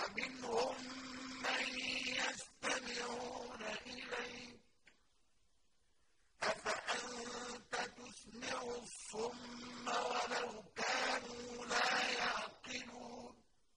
وَمِنْهُم مَّن يَسْتَمِعُونَ إِلَيْكَ ۚ. أَفَأَنتَ تُسْمِعُ الصُّمَّ